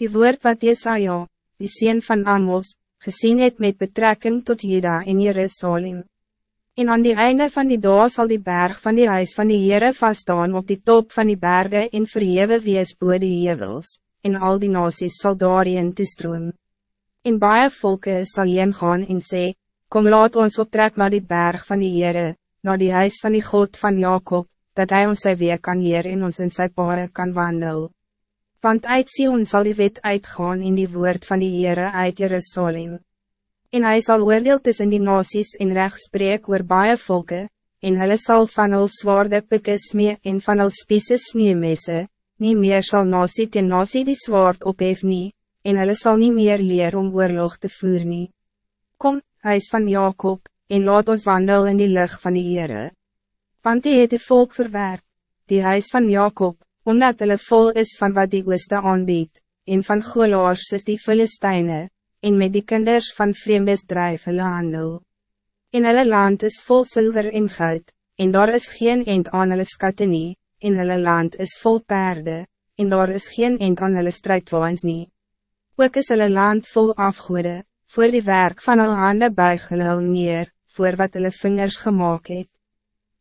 Die woord wat Jesaja, die sien van Amos, gezien het met betrekking tot Juda en Jerusalem. En aan die einde van die dag zal die berg van die huis van die Heere vaststaan op die top van die bergen en verhewe wees boe die hevels, en al die nasies sal daarin toestroom. En baie volke sal heen gaan en sê, Kom laat ons optrek naar die berg van die Heere, naar die huis van die God van Jacob, dat hij ons sy weer kan leer en ons in sy pare kan wandel. Want uit Sion sal die wet uitgaan in die woord van die Heere uit Jerusalem. En hij zal oordeel tussen die nasies en recht spreek oor baie volke, en hulle sal van hul zwaarde pikke smee en van hul spiese sneemesse, nie meer sal nasie ten nasie die zwaard ophef nie, en hulle sal nie meer leer om oorlog te voer nie. Kom, huis van Jacob, en laat ons wandel in die lucht van die Heere. Want die het die volk verwerp, die huis van Jacob, omdat hulle vol is van wat die ooste aanbied, en van Golaars is die Filisteine, en met die kinders van vreemdes drijf hulle handel. En hulle land is vol zilver en goud, en daar is geen eind aan hulle skatte nie, en hulle land is vol perde, en daar is geen eind aan hulle strijdwaans nie. Ook is hulle land vol afgoede, voor die werk van hulle hande buig hulle neer, voor wat hulle vingers gemaakt het.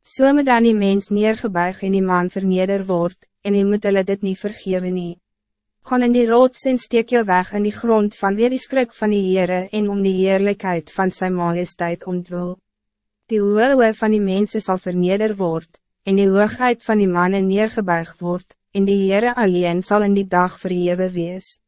So moet dan die mens neergebuig en die man verneder word, en hy moet hulle dit niet vergeven nie. Gaan in die rots en steek jou weg in die grond van weer die skrik van die Heere en om die heerlijkheid van zijn majesteit ontwil. Die hoge van die mensen zal verneder word, en die hoogheid van die mannen neergebuig word, en die Heere alleen zal in die dag verhewe wees.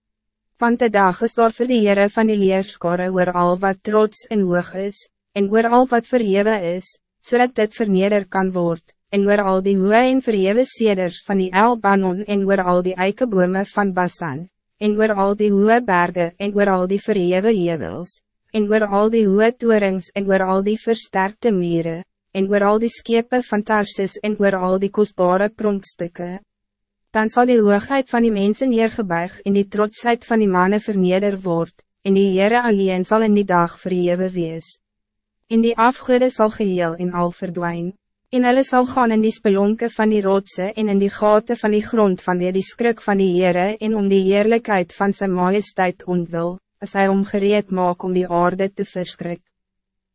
Want de dag is daar vir die Heere van die leerskore oor al wat trots en hoog is, en oor al wat verhewe is, zodat dit verneder kan worden, en oor al die hoë en verhewe seders van die Elbanon en oor al die eikebome van Basan, en oor al die hoë bergen en oor al die verhewe hevels, en oor al die hoë torings en oor al die versterkte mieren, en oor al die skepe van Tarsis en oor al die kostbare pronkstukken. Dan zal die hoogheid van die mensen neergebuig en die trotsheid van die mannen verneder word, en die Heere alleen zal in die dag verhewe wees en die afgoede zal geheel en al verdwijnen. En hulle sal gaan in die spelonke van die rotse en in die gaten van die grond van die, die skrik van die Heere en om die heerlijkheid van zijn majesteit ontwil, as hy omgereed maak om die aarde te verskrik.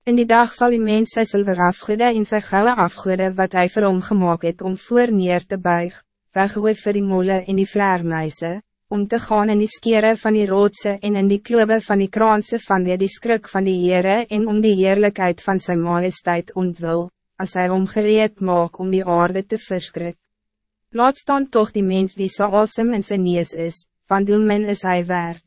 In die dag zal die mens sy silver afgoede en sy gouden afgoede wat hij vir hom gemaakt het om voor neer te buig, weggooi vir die molle en die vleermuise, om te gaan in die skere van die roodse en in die klobe van die kraanse van die skrik van die Heere en om die heerlijkheid van zijn majesteit ontwil, als hij omgereed maak om die aarde te verskrik. Laat staan toch die mens wie so awesome in sy nees is, van hoe min is hij waard.